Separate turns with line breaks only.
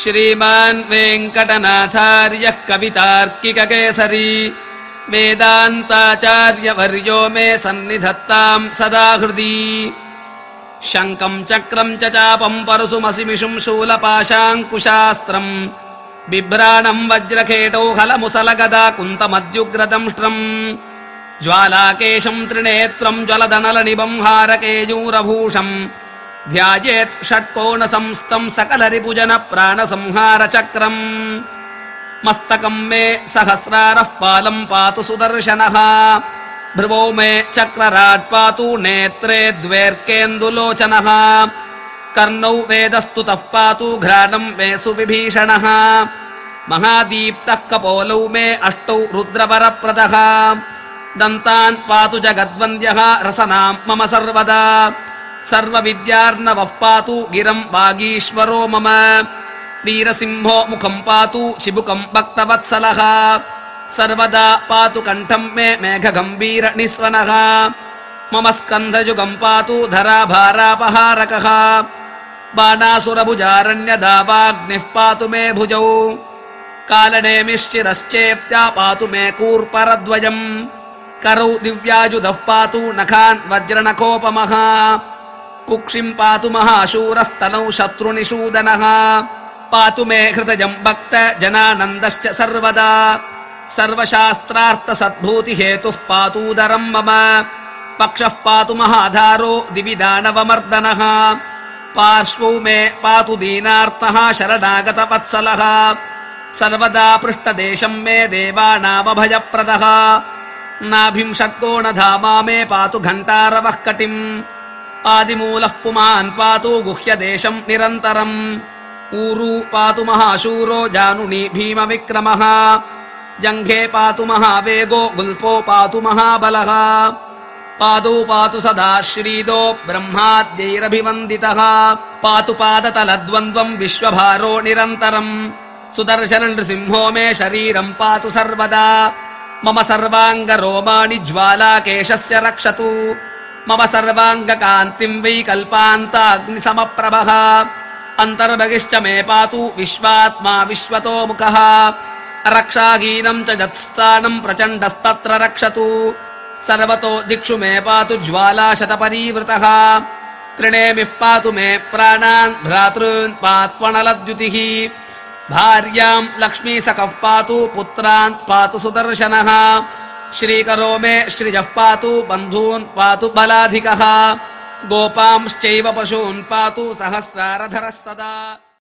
श्रीमान् वेङ्कटनाथार्यः कवितार्किककेसरी वेदान्ताचार्यवर्यो मे सन्निधत्ताम् सदा हृदि। शङ्कम् चक्रम् च चापम् परशुमसिमिषुम् शूलपाशाङ्कुशास्त्रम् बिभ्राणम् वज्रखेटौ हलमुसलगदा कुन्तमद्युग्रदंष्ट्रम् ज्वालाकेशम् त्रिनेत्रम् ज्वलदनलनिबम् हारकेयूरभूषम् ध्यायेत् षट्कोणसंस्तम् सकलरिपुजन प्राणसंहारचक्रम् मस्तकम् मे सहस्रारः पालम् पातु सुदर्शनः। भ्रुवौ मे चक्रराट् पातु नेत्रे द्वेर्केन्दुलोचनः। कर्णौ वेदस्तुतः पातु घ्राणम् मे सुविभीषणः। महादीप्तः कपोलौ मे अष्टौ रुद्रवरप्रदः। दन्तान् पातु जगद्वन्द्यः रसनाम् मम सर्वदा सर्वविद्यार्णवः पातु गिरम् वागीश्वरो मम वीरसिंहो मुखम् पातु चिबुकम् भक्तवत्सलः सर्वदा पातु कण्ठम् मे मेघगम्भीर निःस्वनः मम स्कन्धयुगम् पातु धराभारापहारकः बाणासुरभुजारण्यदावाग्निः पातु मे भुजौ कालनेमिश्चिरश्चेत्या पातु मे कूर्परद्वयम् करौ दिव्यायुधः पातु नखान् वज्रनखोपमः कुक्षिम् पातु महाशूरस्तनौ शत्रुनिषूदनः। पातु मे हृदयम् भक्त जनानन्दश्च सर्वदा। सर्वशास्त्रार्थसद्भूतिहेतुः पातूदरम् मम। पक्षः पातु महाधारो दिवि दानवमर्दनः पार्श्वौ मे पातु दीनार्थः शरणागतवत्सलः। सर्वदा पृष्ठदेशम् मे देवानामभयप्रदः। नाभिम् षट्कोणधामा मे पातु घण्टारवः कटिम् आदिमूलः पुमान् पातु गुह्यदेशम् निरन्तरम् ऊरू पातु महाशूरो जानुनी भीमविक्रमः जङ्घे पातु महावेगो गुल्पो पातु महाबलः पादौ पातु सदा श्रीदो ब्रह्माद्यैरभिवन्दितः पातु पादतलद्वन्द्वम् विश्वभारो निरन्तरम् सुदर्शन नृसिंहो मे शरीरम् पातु सर्वदा मम सर्वाङ्गरोमाणि ज्वालाकेशस्य रक्षतु मम सर्वाङ्गकान्तिम् वै कल्पान्ताग्निसमप्रभः। अन्तर्बहिश्च मे पातु विश्वात्मा विश्वतो मुखः। रक्षाहीनम् च यत्स्थानम् प्रचण्डस्तत्र रक्षतु। सर्वतो दिक्षु मे पातु ज्वालाशतपरीवृतः। त्रिणेमिः पातु मे प्राणान् भ्रातॄन् पात्वणलद्युतिः भार्याम् लक्ष्मीसखः पातु पुत्रान् पातु सुदर्शनः श्रीकरो मे श्रियः पातु बन्धून् पातु बलाधिकः। गोपांश्चैव पशून् पातु सहस्रारधरः सदा